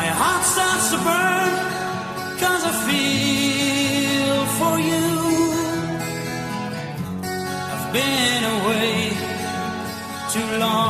My heart starts to burn, cause I feel for you. I've been away too long.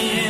yeah.